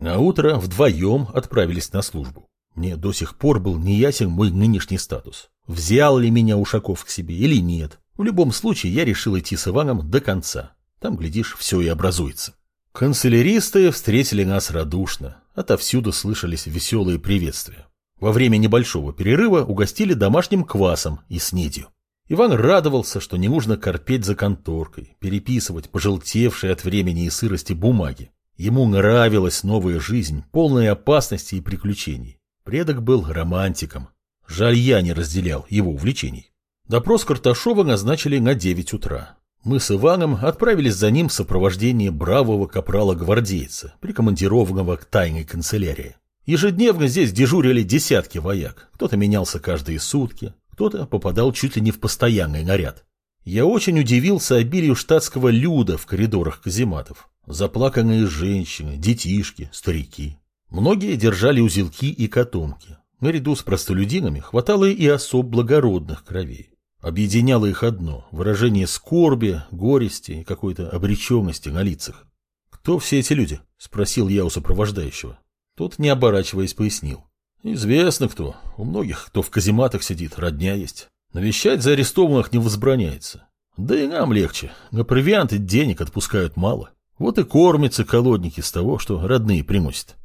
На утро вдвоем отправились на службу. Мне до сих пор был неясен мой нынешний статус. Взял ли меня Ушаков к себе или нет. В любом случае я решил идти с Иваном до конца. Там, глядишь, все и образуется. Канцеляристы встретили нас радушно. Отовсюду слышались веселые приветствия. Во время небольшого перерыва угостили домашним квасом и снедью. Иван радовался, что не нужно корпеть за конторкой, переписывать пожелтевшие от времени и сырости бумаги. Ему нравилась новая жизнь, полная опасностей и приключений. Предок был романтиком. Жаль, я не разделял его увлечений. Допрос Карташова назначили на 9 утра. Мы с Иваном отправились за ним в сопровождении бравого капрала-гвардейца, прикомандированного к тайной канцелярии. Ежедневно здесь дежурили десятки вояк. Кто-то менялся каждые сутки, кто-то попадал чуть ли не в постоянный наряд. Я очень удивился обилию штатского люда в коридорах казематов. Заплаканные женщины, детишки, старики. Многие держали узелки и котомки. Наряду с простолюдинами хватало и особ благородных кровей. Объединяло их одно – выражение скорби, горести и какой-то обреченности на лицах. «Кто все эти люди?» – спросил я у сопровождающего. Тот, не оборачиваясь, пояснил. Известно кто. У многих, кто в казематах сидит, родня есть. Навещать за арестованных не возбраняется. Да и нам легче. На провианты денег отпускают мало. Вот и кормятся колодники с того, что родные приносят.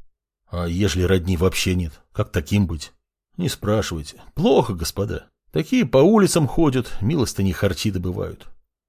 А ежели родни вообще нет, как таким быть? Не спрашивайте. Плохо, господа. Такие по улицам ходят, милостыни харчи добывают.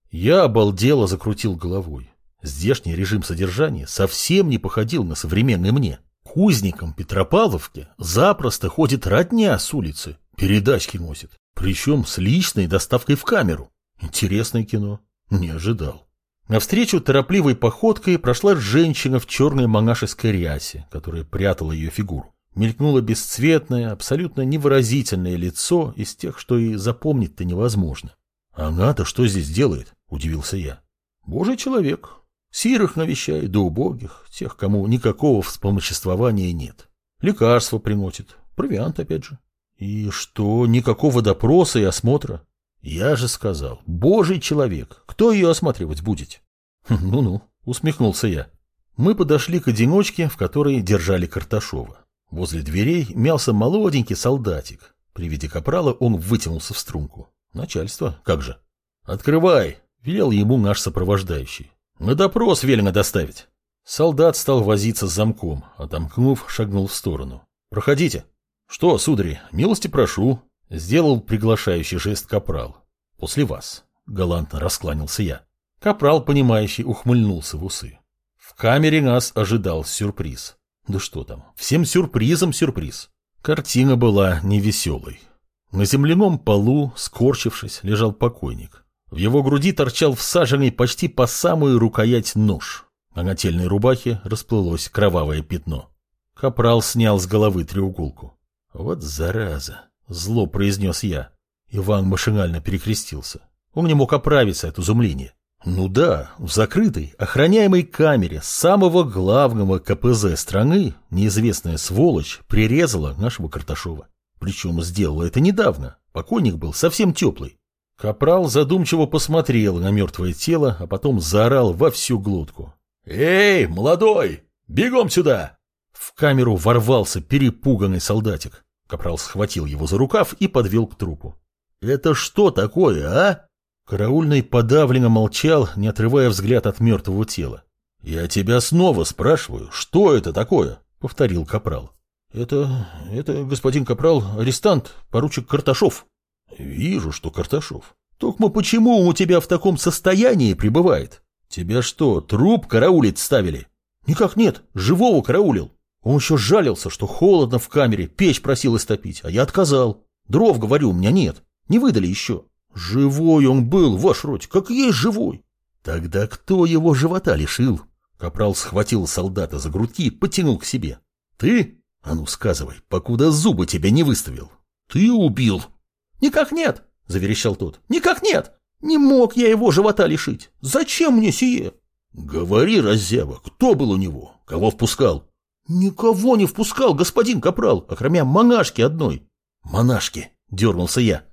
Я обалдело закрутил головой. Здешний режим содержания совсем не походил на современный мне. Кузником Петропавловке запросто ходит родня с улицы, передачки носит, причем с личной доставкой в камеру. Интересное кино. Не ожидал. Навстречу торопливой походкой прошла женщина в черной монашеской рясе, которая прятала ее фигуру. Мелькнуло бесцветное, абсолютно невыразительное лицо из тех, что и запомнить-то невозможно. «Она-то что здесь делает?» – удивился я. «Божий человек, Сирых навещает, да убогих, тех, кому никакого вспомоществования нет. Лекарства приносит, провиант опять же. И что, никакого допроса и осмотра? Я же сказал, божий человек, кто ее осматривать будет? Ну-ну, усмехнулся я. Мы подошли к одиночке, в которой держали Карташова. Возле дверей мялся молоденький солдатик. При виде капрала он вытянулся в струнку. Начальство, как же. «Открывай!» — велел ему наш сопровождающий. На допрос велено доставить. Солдат стал возиться с замком, отомкнув, шагнул в сторону. Проходите. Что, судари, милости прошу. Сделал приглашающий жест капрал. После вас. Галантно раскланялся я. Капрал, понимающий, ухмыльнулся в усы. В камере нас ожидал сюрприз. Да что там, всем сюрпризом сюрприз. Картина была невеселой. На земляном полу, скорчившись, лежал покойник. В его груди торчал всаженный почти по самую рукоять нож, а на тельной рубахе расплылось кровавое пятно. Капрал снял с головы треуголку. «Вот зараза!» — зло произнес я. Иван машинально перекрестился. Он не мог оправиться от изумления. Ну да, в закрытой, охраняемой камере самого главного КПЗ страны неизвестная сволочь прирезала нашего Карташова. Причем сделала это недавно. Покойник был совсем теплый. Капрал задумчиво посмотрел на мертвое тело, а потом заорал во всю глотку. «Эй, молодой, бегом сюда!» В камеру ворвался перепуганный солдатик. Капрал схватил его за рукав и подвел к трупу. «Это что такое, а?» Караульный подавленно молчал, не отрывая взгляд от мертвого тела. «Я тебя снова спрашиваю, что это такое?» — повторил Капрал. «Это... это, господин Капрал, арестант, поручик Карташов», Вижу, что Карташов. Только почему у тебя в таком состоянии пребывает? Тебя что, труп караулить ставили? Никак нет, живого караулил. Он еще жалился, что холодно в камере, печь просил истопить, а я отказал. Дров, говорю, у меня нет, не выдали еще. Живой он был, ваш роть, как есть живой. Тогда кто его живота лишил? Капрал схватил солдата за грудки потянул к себе. Ты? А ну сказывай, покуда зубы тебя не выставил. Ты убил, «Никак нет!» — заверещал тот. «Никак нет! Не мог я его живота лишить! Зачем мне сие?» «Говори, раззява, кто был у него? Кого впускал?» «Никого не впускал, господин Капрал, окромя монашки одной». «Монашки!» — дернулся я.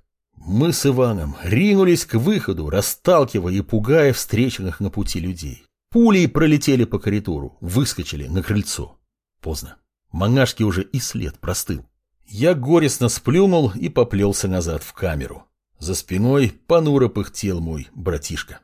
Мы с Иваном ринулись к выходу, расталкивая и пугая встреченных на пути людей. Пулей пролетели по коридору, выскочили на крыльцо. Поздно. Монашки уже и след простыл. Я горестно сплюнул и поплелся назад в камеру. За спиной понуро пыхтел мой братишка.